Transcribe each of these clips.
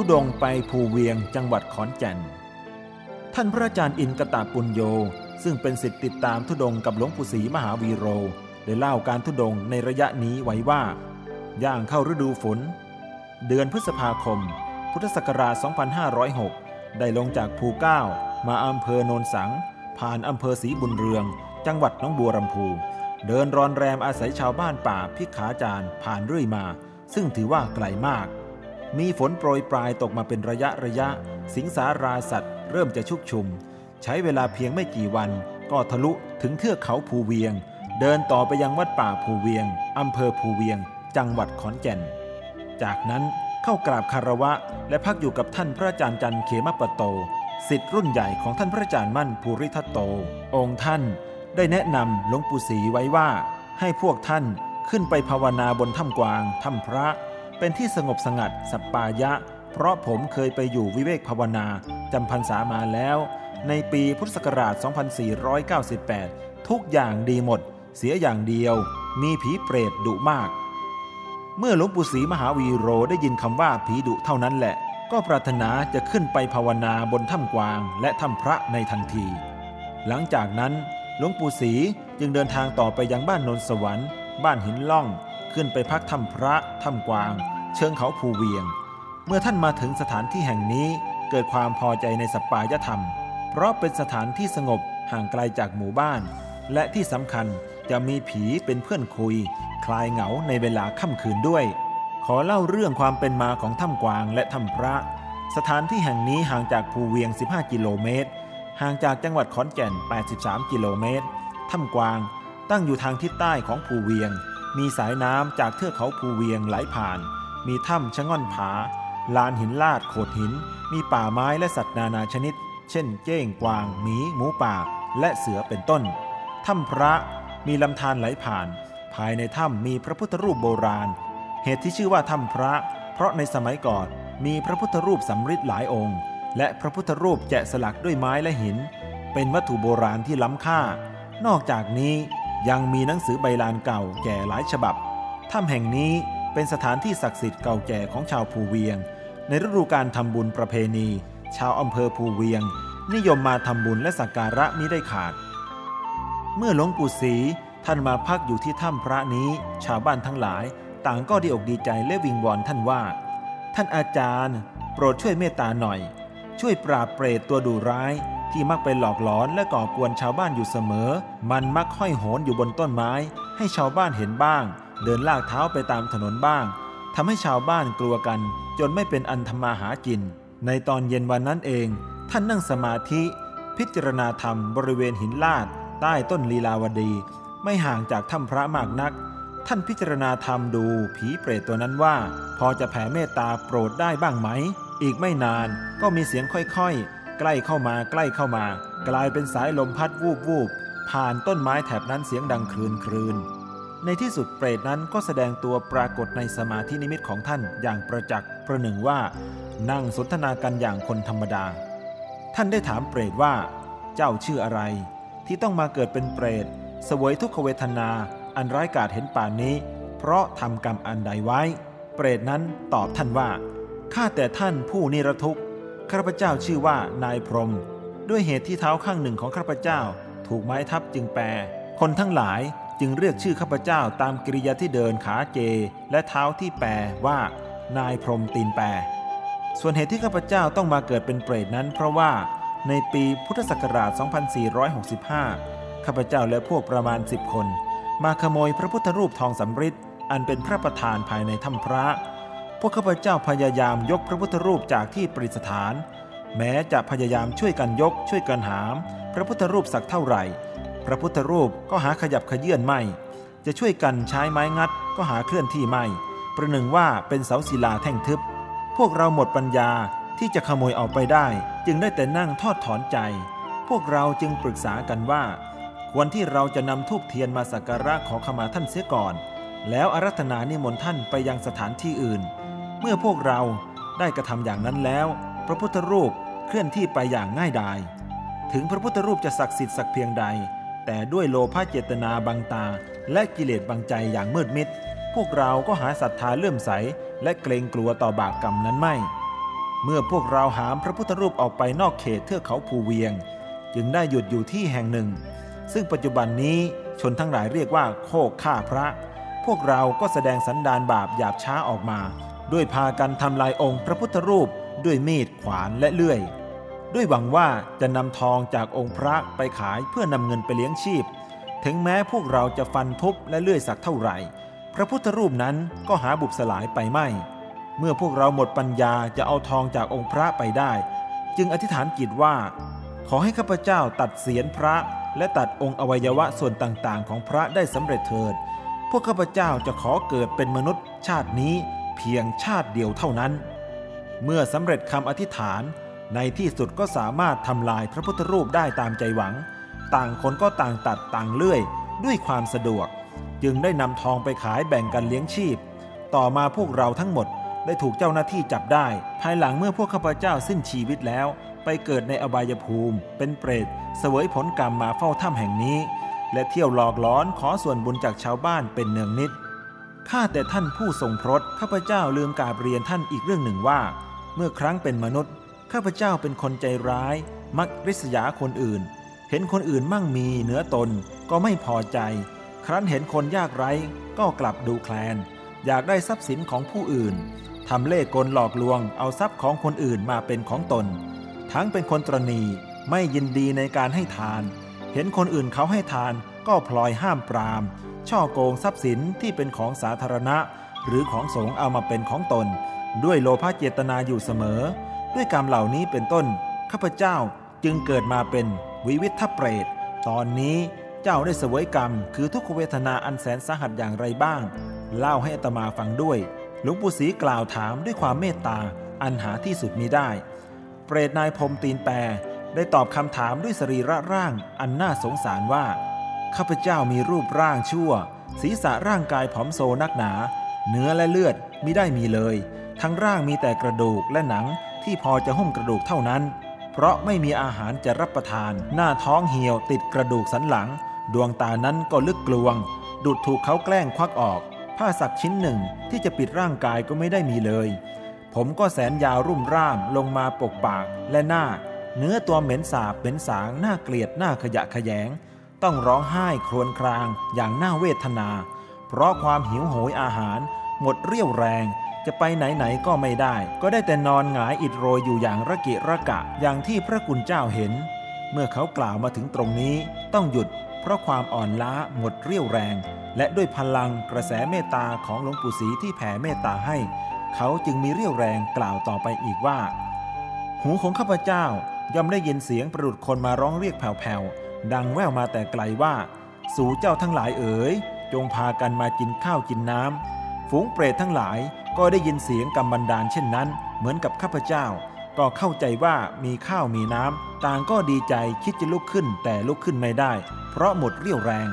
ทุดงไปภูเวียงจังหวัดขอนแก่น ท่านพระอาจารย์อินกตาปุญโย ซึ่งเป็นสิทธิติดตามทุดงกับหลวงปู่ศรีมหาวีโรได้เล่าการทุดงในระยะนี้ไว้ว่า ย่างเข้าฤดูฝน เดือนพฤษภาคม พุทธศักราช 2506 ได้ลงจากภูเก้า มาอำเภอโนนสัง ผ่านอำเภอศรีบุญเรือง จังหวัดน้องบัวลำพูเดินรอนแรมอาศัยชาวบ้านป่าพิขาจารผ่านเรื่อยมา ซึ่งถือว่าไกลมาก มีฝนโปรยปลายตกมาเป็นระยะระยะ สิงสาราสัตว์ เริ่มจะชุกชุม ใช้เวลาเพียงไม่กี่วัน ก็ทะลุถึงเทือกเขาภูเวียง เดินต่อไปยังวัดป่าภูเวียงอำเภอภูเวียง จังหวัดขอนแก่น จากนั้นเข้ากราบคารวะ และพักอยู่กับท่านพระอาจารย์จันเขมปโตสิทธิ์รุ่นใหญ่ของท่านพระอาจารย์มั่นภูริทัตโต องค์ท่านได้แนะนำหลวงปู่ศรีไว้ว่า ให้พวกท่านขึ้นไปภาวนาบนถ้ำกวางถ้ำพระ เป็นที่สงบสงัดสัปปายะ เพราะผมเคยไปอยู่วิเวกภาวนาจำพรรษามาแล้ว ในปีพุทธศักราช 2498 ทุกอย่างดีหมด เสียอย่างเดียว มีผีเปรตดุมาก เมื่อหลวงปู่ศรีมหาวีโรได้ยินคำว่าผีดุเท่านั้นแหละ ก็ปรารถนาจะขึ้นไปภาวนาบนถ้ำกวางและถ้ำพระในทันที หลังจากนั้นหลวงปู่ศรีจึงเดินทางต่อไปยังบ้านนนสวรรค์ บ้านหินล่อง ขึ้นไปพักถ้ำพระถ้ำกวาง เชิงเขาภูเวียง เมื่อท่านมาถึงสถานที่แห่งนี้เกิดความพอใจในสปายธรรม เพราะเป็นสถานที่สงบห่างไกลจากหมู่บ้าน และที่สำคัญจะมีผีเป็นเพื่อนคุย คลายเหงาในเวลาค่ำคืนด้วย ขอเล่าเรื่องความเป็นมาของถ้ำกวางและถ้ำพระ สถานที่แห่งนี้ห่างจากภูเวียง 15 กิโลเมตร ห่างจากจังหวัดขอนแก่น 83 กิโลเมตร ถ้ำกวางตั้งอยู่ทางทิศใต้ของภูเวียง มีสายน้ำจากเทือกเขาภูเวียงไหลผ่าน มีถ้ำชะง่อนผา ลานหินลาดโขดหิน มีป่าไม้และสัตว์นานาชนิด เช่น เก้งกวาง หมี หมูป่า และเสือเป็นต้น ถ้ำพระ มีลำธารไหลผ่าน ภายในถ้ำมีพระพุทธรูปโบราณ เหตุที่ชื่อว่าถ้ำพระ เพราะในสมัยก่อนมีพระพุทธรูปสำริดหลายองค์ และพระพุทธรูปแกะสลักด้วยไม้และหิน เป็นวัตถุโบราณที่ล้ำค่า นอกจากนี้ ยังมีหนังสือใบลานเก่าแก่หลายฉบับ ถ้ำแห่งนี้เป็นสถานที่ศักดิ์สิทธิ์เก่าแก่ของชาวภูเวียง ในฤดูการทำบุญประเพณี ชาวอำเภอภูเวียง นิยมมาทำบุญและสักการะมิได้ขาด เมื่อหลวงปู่ศรีท่านมาพักอยู่ที่ถ้ำพระนี้ ชาวบ้านทั้งหลาย ต่างก็ดีอกดีใจและวิงวอนท่านว่า ท่านอาจารย์ โปรดช่วยเมตตาหน่อย ช่วยปราบเปรตตัวดุร้าย ที่มักไปหลอกหลอนและก่อกวนชาวบ้านอยู่เสมอ มันมักห้อยโหนอยู่บนต้นไม้ ให้ชาวบ้านเห็นบ้าง เดินลากเท้าไปตามถนนบ้างทำให้ชาวบ้านกลัวกัน จนไม่เป็นอันทำมาหากิน ในตอนเย็นวันนั้นเอง ท่านนั่งสมาธิ พิจารณาธรรมบริเวณหินลาด ใต้ต้นลีลาวดี ไม่ห่างจากถ้ำพระมากนัก ท่านพิจารณาธรรมดูผีเปรตตัวนั้นว่า พอจะแผ่เมตตาโปรดได้บ้างไหม อีกไม่นานก็มีเสียงค่อยๆ ใกล้เข้ามาใกล้เข้ามา กลายเป็นสายลมพัดวูบวูบผ่านต้นไม้แถบนั้นเสียงดังครืนครืนในที่สุดเปรตนั้นก็แสดงตัวปรากฏในสมาธินิมิตของท่านอย่างประจักษ์ประหนึ่งว่า นั่งสนทนากันอย่างคนธรรมดา ท่านได้ถามเปรตว่า เจ้าชื่ออะไร ที่ต้องมาเกิดเป็นเปรตสวยทุกขเวทนา อันร้ายกาจเห็นป่านนี้ เพราะทำกรรมอันใดไว้ เปรตนั้นตอบท่านว่าข้าแต่ท่านผู้นิรทุกข์ ข้าพเจ้าชื่อว่านายพรหมด้วยเหตุที่เท้าข้างหนึ่งของข้าพเจ้า ถูกไม้ทับจึงแปร คนทั้งหลายจึงเรียกชื่อข้าพเจ้าตามกิริยาที่เดินขาเจ และเท้าที่แปรว่า นายพรหมตีนแปร ส่วนเหตุที่ข้าพเจ้าต้องมาเกิดเป็นเปรตนั้น เพราะว่าในปีพุทธศักราช 2465 ข้าพเจ้าและพวกประมาณ 10 คน มาขโมยพระพุทธรูปทองสำริดอันเป็นพระประธานภายในถ้ำพระ พวกข้าพเจ้าพยายามยกพระพุทธรูปจากที่ประดิษฐาน แม้จะพยายามช่วยกันยกช่วยกันหาม พระพุทธรูปสักเท่าไหร่ พระพุทธรูปก็หาขยับขยื่นไม่ จะช่วยกันใช้ไม้งัดก็หาเคลื่อนที่ไม่ ประหนึ่งว่าเป็นเสาศิลาแท่งทึบ พวกเราหมดปัญญาที่จะขโมยออกไปได้ จึงได้แต่นั่งทอดถอนใจ พวกเราจึงปรึกษากันว่า ควรที่เราจะนำทูบเทียนมาสักการะขอขมาท่านเสียก่อน แล้วอารัธนานิมนต์ท่านไปยังสถานที่อื่น เมื่อพวกเราได้กระทำอย่างนั้นแล้ว พระพุทธรูปเคลื่อนที่ไปอย่างง่ายดาย ถึงพระพุทธรูปจะศักดิ์สิทธิ์สักเพียงใด แต่ด้วยโลภะเจตนาบังตา และกิเลสบังใจอย่างมืดมิด พวกเราก็หาศรัทธาเลื่อมใส และเกรงกลัวต่อบาปกรรมนั้นไม่ เมื่อพวกเราหามพระพุทธรูปออกไปนอกเขตเทือกเขาภูเวียง จึงได้หยุดอยู่ที่แห่งหนึ่ง ซึ่งปัจจุบันนี้ชนทั้งหลายเรียกว่าโคกฆ่าพระ พวกเราก็แสดงสันดานบาปหยาบช้าออกมา ด้วยพากันทำลายองค์พระพุทธรูปด้วยมีดขวานและเลื่อย ด้วยหวังว่าจะนำทองจากองค์พระไปขายเพื่อนำเงินไปเลี้ยงชีพ ถึงแม้พวกเราจะฟันทุบและเลื่อยสักเท่าไหร่ พระพุทธรูปนั้นก็หาบุบสลายไปไม่ เมื่อพวกเราหมดปัญญาจะเอาทองจากองค์พระไปได้ จึงอธิษฐานจิตว่า ขอให้ข้าพเจ้าตัดเศียรพระ และตัดองค์อวัยวะส่วนต่างๆ ของพระได้สำเร็จเถิด พวกข้าพเจ้าจะขอเกิดเป็นมนุษย์ชาตินี้ เพียงชาติเดียวเท่านั้น เมื่อสำเร็จคำอธิษฐานในที่สุดก็สามารถทำลายพระพุทธรูปได้ตามใจหวัง ต่างคนก็ต่างตัดต่างเลื่อยด้วยความสะดวก จึงได้นำทองไปขายแบ่งกันเลี้ยงชีพ ต่อมาพวกเราทั้งหมดได้ถูกเจ้าหน้าที่จับได้ ภายหลังเมื่อพวกข้าพเจ้าสิ้นชีวิตแล้ว ไปเกิดในอบายภูมิ เป็นเปรตเสวยผลกรรมมาเฝ้าถ้ำแห่งนี้ และเที่ยวหลอกล้อนขอส่วนบุญจากชาวบ้านเป็นเนืองนิด ข้าแต่ท่านผู้ทรงพรตข้าพเจ้าลืมกราบเรียนท่านอีกเรื่องหนึ่งว่า เมื่อครั้งเป็นมนุษย์ ข้าพเจ้าเป็นคนใจร้าย มักริษยาคนอื่น เห็นคนอื่นมั่งมีเหนือตนก็ไม่พอใจ ครั้นเห็นคนยากไร้ ก็กลับดูแคลน อยากได้ทรัพย์สินของผู้อื่นทำเล่ห์กลหลอกลวงเอาทรัพย์ของคนอื่นมาเป็นของตน ทั้งเป็นคนตรณีไม่ยินดีในการให้ทาน เห็นคนอื่นเขาให้ทานก็พลอยห้ามปราม ช่อโกงทรัพย์สินที่เป็นของสาธารณะ หรือของสงฆ์เอามาเป็นของตน ด้วยโลภะเจตนาอยู่เสมอ ด้วยกรรมเหล่านี้เป็นต้น ข้าพเจ้าจึงเกิดมาเป็นวิวิทเปรต ตอนนี้เจ้าได้เสวยกรรม คือทุกขเวทนาอันแสนสาหัสอย่างไรบ้าง เล่าให้อัตมาฟังด้วย หลวงปู่ศรีกล่าวถามด้วยความเมตตาอันหาที่สุดมิได้ เปรตนายพรมตีนแปรได้ตอบคำถามด้วยสรีระร่างอันน่าสงสารว่า ข้าพเจ้ามีรูปร่างชั่ว ศีรษะร่างกายผอมโซนักหนา เนื้อและเลือดมิได้มีเลย ทั้งร่างมีแต่กระดูกและหนังที่พอจะหุ้มกระดูกเท่านั้น เพราะไม่มีอาหารจะรับประทาน หน้าท้องเหี่ยวติดกระดูกสันหลัง ดวงตานั้นก็ลึกกลวง ดุดถูกเขาแกล้งควักออก ผ้าสักชิ้นหนึ่งที่จะปิดร่างกายก็ไม่ได้มีเลย ผมก็แสนยาวรุ่มร่ามลงมาปกปากและหน้า เนื้อตัวเหม็นสาบเหม็นสางน่าเกลียดหน่าขยะขยง ต้องร้องไห้ครวญครางอย่างน่าเวทนา เพราะความหิวโหยอาหาร หมดเรี่ยวแรง จะไปไหนไหนก็ไม่ได้ ก็ได้แต่นอนหงายอิดโรยอยู่อย่างระกิระกะอย่างที่พระกุณเจ้าเห็น เมื่อเขากล่าวมาถึงตรงนี้ต้องหยุด เพราะความอ่อนล้าหมดเรี่ยวแรง และด้วยพลังกระแสเมตตาของหลวงปู่ศรีที่แผ่เมตตาให้ เขาจึงมีเรี่ยวแรงกล่าวต่อไปอีกว่า หูของข้าพเจ้าย่อมได้ยินเสียงประดุดคนมาร้องเรียกแผ่วๆ ดังแว่วมาแต่ไกลว่า สู่เจ้าทั้งหลายเอ๋ย จงพากันมากินข้าวกินน้ำฝูงเปรตทั้งหลายก็ได้ยินเสียงกำบันดาลเช่นนั้น เหมือนกับข้าพเจ้า ก็เข้าใจว่ามีข้าวมีน้ำต่างก็ดีใจคิดจะลุกขึ้นแต่ลุกขึ้นไม่ได้ เพราะหมดเรี่ยวแรง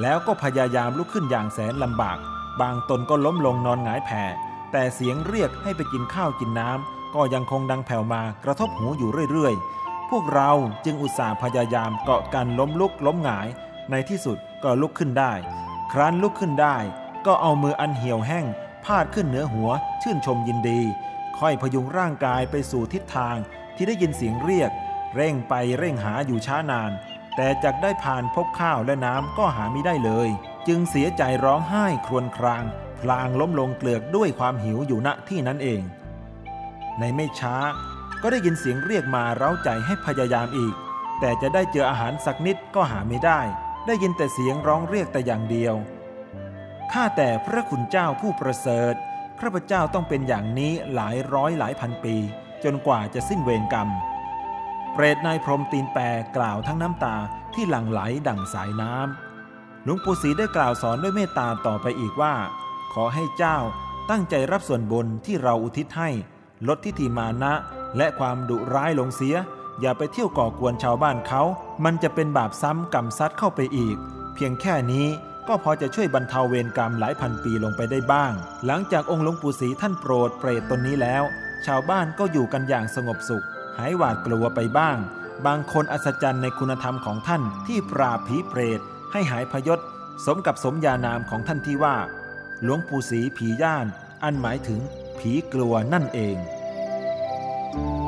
แล้วก็พยายามลุกขึ้นอย่างแสนลำบาก บางตนก็ล้มลงนอนหงายแผ่ แต่เสียงเรียกให้ไปกินข้าวกินน้ำก็ยังคงดังแผ่วมากระทบหูอยู่เรื่อยๆ พวกเราจึงอุตส่าห์พยายามเกาะกันล้มลุกล้มหงาย ในที่สุดก็ลุกขึ้นได้ ครั้นลุกขึ้นได้ ก็เอามืออันเหี่ยวแห้ง พาดขึ้นเหนือหัว ชื่นชมยินดี ค่อยพยุงร่างกายไปสู่ทิศทางที่ได้ยินเสียงเรียก เร่งไปเร่งหาอยู่ช้านาน แต่จากได้ผ่านพบข้าวและน้ำก็หาไม่ได้เลย จึงเสียใจร้องไห้ครวญคราง พลางล้มลงเกลือกด้วยความหิวอยู่ณที่นั้นเอง ในไม่ช้า ก็ได้ยินเสียงเรียกมาเร้าใจให้พยายามอีก แต่จะได้เจออาหารสักนิดก็หาไม่ได้ ได้ยินแต่เสียงร้องเรียกแต่อย่างเดียว ข้าแต่พระคุณเจ้าผู้ประเสริฐ ข้าพเจ้าต้องเป็นอย่างนี้หลายร้อยหลายพันปี จนกว่าจะสิ้นเวรกรรม เปรตนายพรหมตีนแปรกล่าวทั้งน้ำตาที่หลั่งไหลดั่งสายน้ำหลวงปู่ศรีได้กล่าวสอนด้วยเมตตาต่อไปอีกว่า ขอให้เจ้าตั้งใจรับส่วนบุญที่เราอุทิศให้ ลดทิฏฐิมานะ และความดุร้ายลงเสีย อย่าไปเที่ยวก่อกวนชาวบ้านเขา มันจะเป็นบาปซ้ำกรรมซัดเข้าไปอีก เพียงแค่นี้ก็พอจะช่วยบรรเทาเวรกรรมหลายพันปีลงไปได้บ้าง หลังจากองค์หลวงปู่ศรีท่านโปรดเปรตตนนี้แล้ว ชาวบ้านก็อยู่กันอย่างสงบสุข หายหวาดกลัวไปบ้าง บางคนอัศจรรย์ในคุณธรรมของท่านที่ปราบผีเปรต ให้หายพยศ สมกับสมญานามของท่านที่ว่า หลวงปู่ศรีผีย่าน อันหมายถึงผีกลัวนั่นเอง thank you